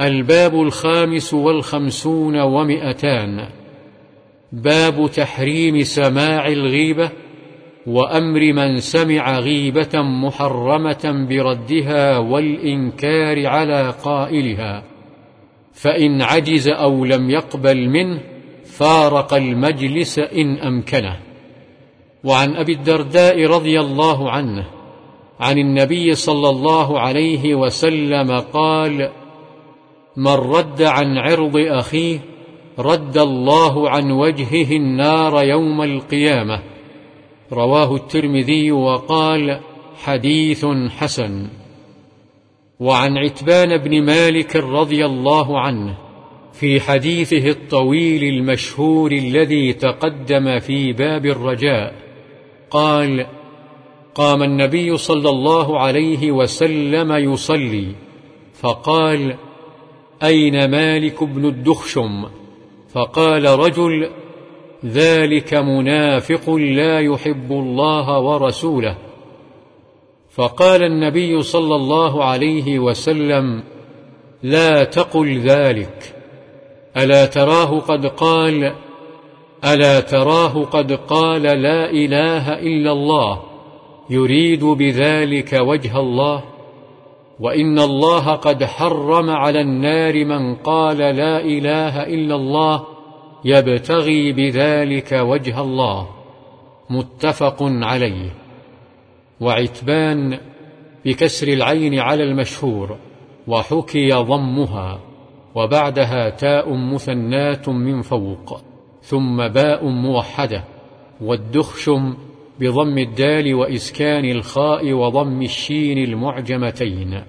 الباب الخامس والخمسون ومئتان. باب تحريم سماع الغيبة وأمر من سمع غيبة محرمة بردها والإنكار على قائلها. فإن عجز أو لم يقبل منه فارق المجلس إن أمكنه. وعن أبي الدرداء رضي الله عنه عن النبي صلى الله عليه وسلم قال من رد عن عرض أخيه رد الله عن وجهه النار يوم القيامة. رواه الترمذي وقال حديث حسن. وعن عتبان بن مالك رضي الله عنه في حديثه الطويل المشهور الذي تقدم في باب الرجاء قال قام النبي صلى الله عليه وسلم يصلي فقال أين مالك بن الدخشم؟ فقال رجل ذلك منافق لا يحب الله ورسوله. فقال النبي صلى الله عليه وسلم لا تقل ذلك. ألا تراه قد قال ألا تراه قد قال لا إله إلا الله يريد بذلك وجه الله؟ وإن الله قد حرم على النار من قال لا إله إلا الله يبتغي بذلك وجه الله. متفق عليه. وعتبان بكسر العين على المشهور وحكي ضمها وبعدها تاء مثنات من فوق ثم باء موحدة والدخشم بضم الدال وإسكان الخاء وضم الشين المعجمتين.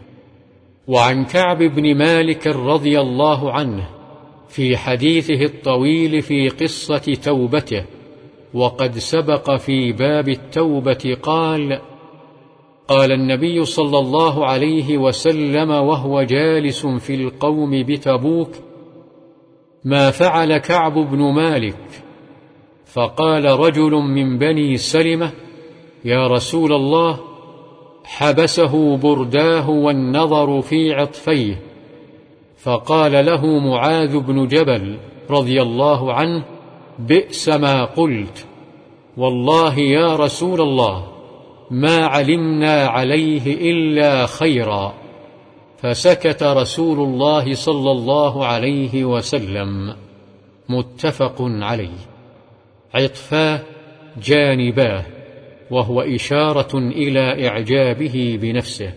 وعن كعب بن مالك رضي الله عنه في حديثه الطويل في قصة توبته وقد سبق في باب التوبة قال قال النبي صلى الله عليه وسلم وهو جالس في القوم بتبوك ما فعل كعب بن مالك فقال رجل من بني سلمة يا رسول الله حبسه برداه والنظر في عطفيه. فقال له معاذ بن جبل رضي الله عنه بئس ما قلت. والله يا رسول الله ما علمنا عليه إلا خيرا. فسكت رسول الله صلى الله عليه وسلم. متفق عليه. عطفاه جانباه وهو إشارة إلى إعجابه بنفسه.